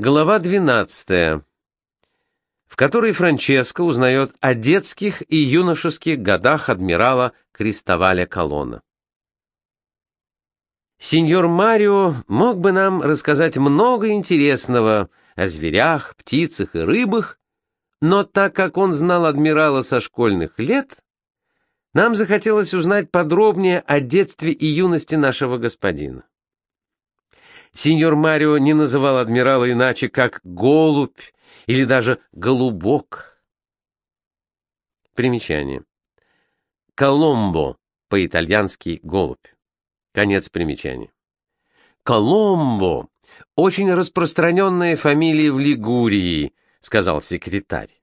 Глава 12, в которой Франческо узнает о детских и юношеских годах адмирала Кристоваля Колона. Сеньор Марио мог бы нам рассказать много интересного о зверях, птицах и рыбах, но так как он знал адмирала со школьных лет, нам захотелось узнать подробнее о детстве и юности нашего господина. Сеньор Марио не называл адмирала иначе, как «голубь» или даже «голубок». Примечание. «Коломбо» по-итальянски «голубь». Конец примечания. «Коломбо» — очень распространенная фамилия в Лигурии, сказал секретарь.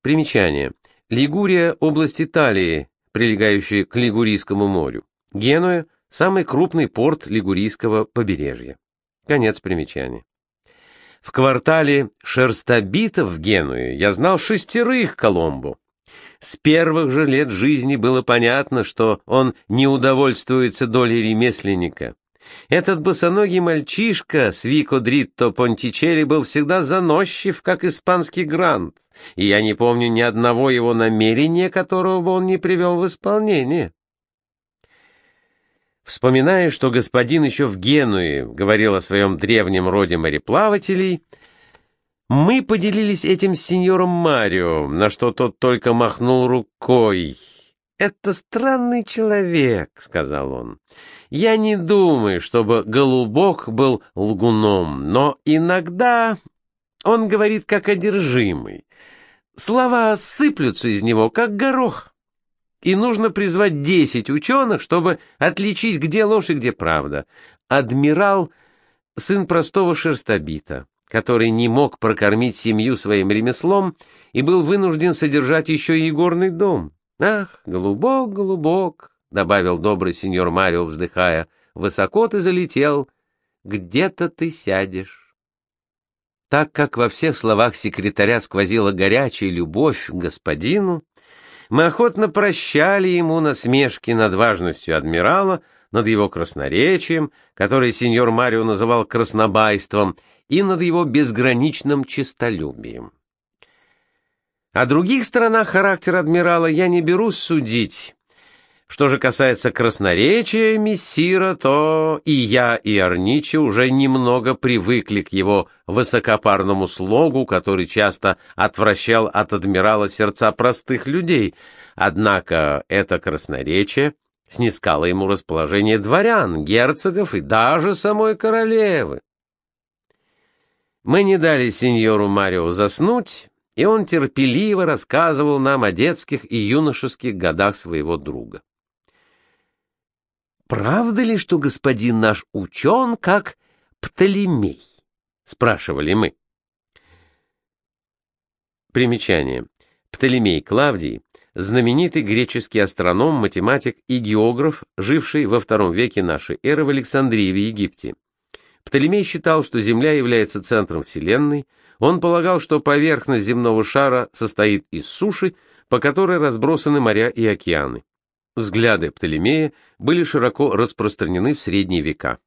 Примечание. Лигурия — область Италии, прилегающая к Лигурийскому морю. Генуя — самый крупный порт Лигурийского побережья. Конец примечания. В квартале Шерстобитов в Генуе я знал шестерых Коломбо. С первых же лет жизни было понятно, что он не удовольствуется долей ремесленника. Этот босоногий мальчишка с Вико Дритто Понтичелли был всегда заносчив, как испанский грант, и я не помню ни одного его намерения, которого бы он не привел в исполнение. Вспоминая, что господин еще в Генуе говорил о своем древнем роде мореплавателей, мы поделились этим с сеньором Марио, на что тот только махнул рукой. «Это странный человек», — сказал он. «Я не думаю, чтобы Голубок был лгуном, но иногда он говорит как одержимый. Слова сыплются из него, как горох» и нужно призвать десять ученых, чтобы отличить, где ложь и где правда. Адмирал — сын простого шерстобита, который не мог прокормить семью своим ремеслом и был вынужден содержать еще и горный дом. «Ах, голубок, голубок!» — добавил добрый сеньор Марио, вздыхая. «Высоко ты залетел, где-то ты сядешь». Так как во всех словах секретаря сквозила горячая любовь к господину, мы охотно прощали ему насмешки над важностью адмирала, над его красноречием, которое сеньор Марио называл краснобайством, и над его безграничным честолюбием. О других сторонах характера адмирала я не берусь судить, что же касается красноречия мессира, то и я, и Арничи уже немного привыкли к его высокопарному слогу, который часто отвращал от адмирала сердца простых людей. Однако это красноречие снискало ему расположение дворян, герцогов и даже самой королевы. Мы не дали сеньору Марио заснуть, и он терпеливо рассказывал нам о детских и юношеских годах своего друга правда ли, что господин наш учен, как Птолемей? — спрашивали мы. Примечание. Птолемей Клавдий — знаменитый греческий астроном, математик и географ, живший во втором веке нашей эры в Александрии в Египте. Птолемей считал, что Земля является центром Вселенной, он полагал, что поверхность земного шара состоит из суши, по которой разбросаны моря и океаны. Взгляды Птолемея были широко распространены в средние века.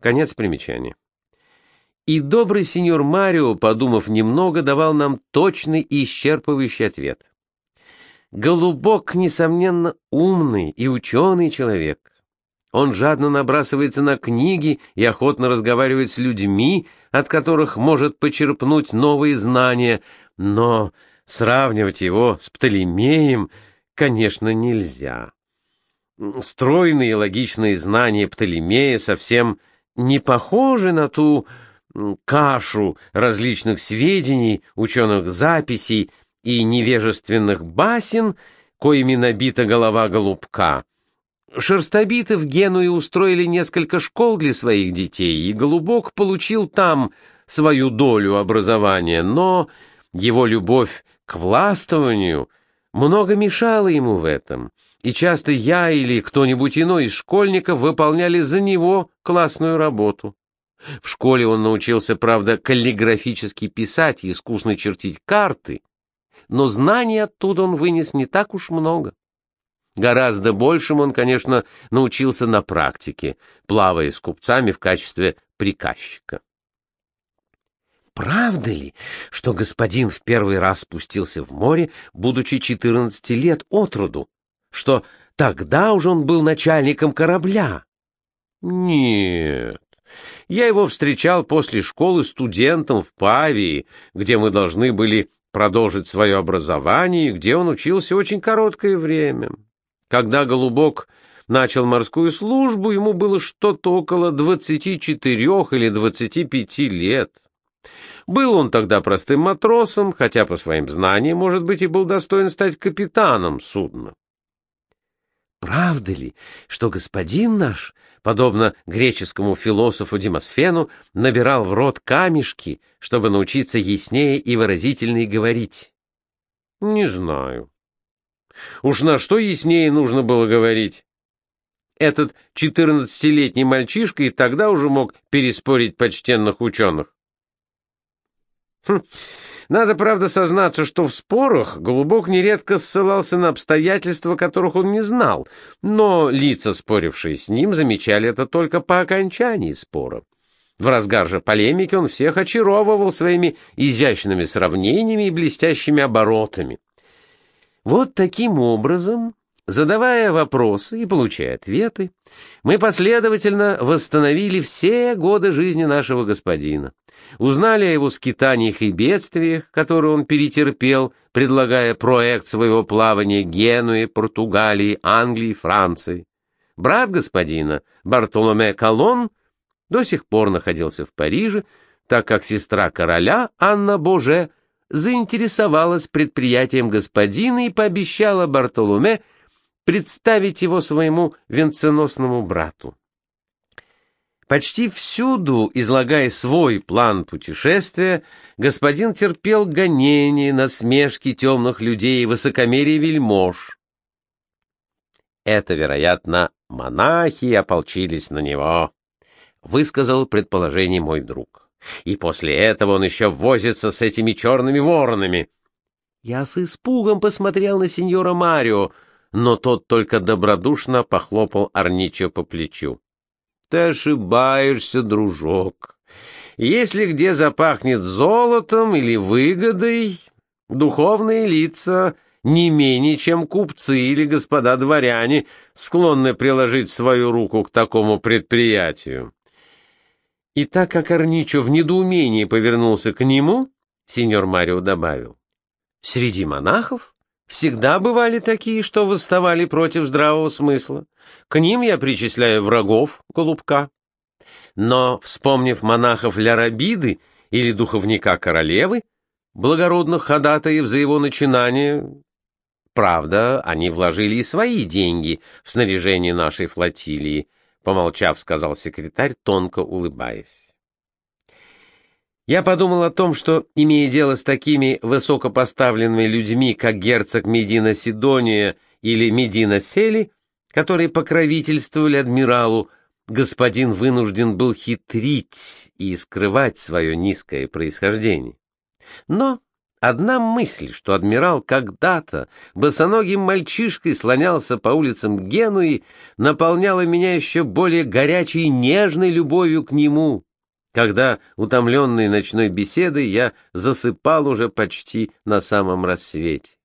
Конец примечания. И добрый сеньор Марио, подумав немного, давал нам точный и исчерпывающий ответ. Голубок, несомненно, умный и ученый человек. Он жадно набрасывается на книги и охотно разговаривает с людьми, от которых может почерпнуть новые знания, но сравнивать его с Птолемеем, конечно, нельзя стройные логичные знания Птолемея совсем не похожи на ту кашу различных сведений, ученых записей и невежественных басен, коими набита голова голубка. Шерстобиты в Генуе устроили несколько школ для своих детей, и Голубок получил там свою долю образования, но его любовь к властвованию много мешала ему в этом — и часто я или кто-нибудь иной из школьников выполняли за него классную работу. В школе он научился, правда, каллиграфически писать и искусно чертить карты, но знаний оттуда он вынес не так уж много. Гораздо большим он, конечно, научился на практике, плавая с купцами в качестве приказчика. правда ли, что господин в первый раз спустился в море, будучи 14 лет от роду, что тогда уже он был начальником корабля? Нет. Я его встречал после школы студентом в Павии, где мы должны были продолжить свое образование, где он учился очень короткое время. Когда Голубок начал морскую службу, ему было что-то около 24 или 25 лет. Был он тогда простым матросом, хотя по своим знаниям, может быть, и был достоин стать капитаном судна. Правда ли, что господин наш, подобно греческому философу Демосфену, набирал в рот камешки, чтобы научиться яснее и выразительнее говорить? Не знаю. Уж на что яснее нужно было говорить? Этот четырнадцатилетний мальчишка и тогда уже мог переспорить почтенных ученых. Хм. Надо, правда, сознаться, что в спорах Голубок нередко ссылался на обстоятельства, которых он не знал, но лица, спорившие с ним, замечали это только по окончании спора. В разгар же полемики он всех очаровывал своими изящными сравнениями и блестящими оборотами. Вот таким образом Задавая вопросы и получая ответы, мы последовательно восстановили все годы жизни нашего господина, узнали о его скитаниях и бедствиях, которые он перетерпел, предлагая проект своего плавания Генуи, Португалии, Англии, Франции. Брат господина, Бартоломе Колон, до сих пор находился в Париже, так как сестра короля, Анна Боже, заинтересовалась предприятием господина и пообещала Бартоломе представить его своему венценосному брату. Почти всюду, излагая свой план путешествия, господин терпел гонения, насмешки темных людей и высокомерие вельмож. Это, вероятно, монахи ополчились на него, высказал предположение мой друг. И после этого он еще возится с этими черными воронами. Я с испугом посмотрел на сеньора Марио, но тот только добродушно похлопал Арничо по плечу. — Ты ошибаешься, дружок. Если где запахнет золотом или выгодой, духовные лица не менее, чем купцы или господа дворяне, склонны приложить свою руку к такому предприятию. И так как Арничо в недоумении повернулся к нему, сеньор Марио добавил, «Среди монахов Всегда бывали такие, что восставали против здравого смысла. К ним я причисляю врагов Голубка. Но, вспомнив монахов Лярабиды или духовника королевы, благородных ходатаев за его начинание, правда, они вложили и свои деньги в снаряжение нашей флотилии, помолчав, сказал секретарь, тонко улыбаясь. Я подумал о том, что, имея дело с такими высокопоставленными людьми, как герцог Медина Сидония или Медина Сели, которые покровительствовали адмиралу, господин вынужден был хитрить и скрывать свое низкое происхождение. Но одна мысль, что адмирал когда-то босоногим мальчишкой слонялся по улицам Генуи, наполняла меня еще более горячей нежной любовью к нему, когда, утомленный ночной беседой, я засыпал уже почти на самом рассвете.